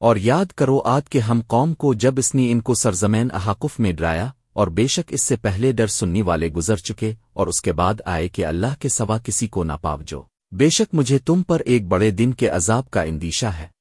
اور یاد کرو آد کے ہم قوم کو جب اس نے ان کو سرزمین احاقف میں ڈرایا اور بے شک اس سے پہلے ڈر سننی والے گزر چکے اور اس کے بعد آئے کہ اللہ کے سوا کسی کو نہ پاو جو۔ بے شک مجھے تم پر ایک بڑے دن کے عذاب کا اندیشہ ہے۔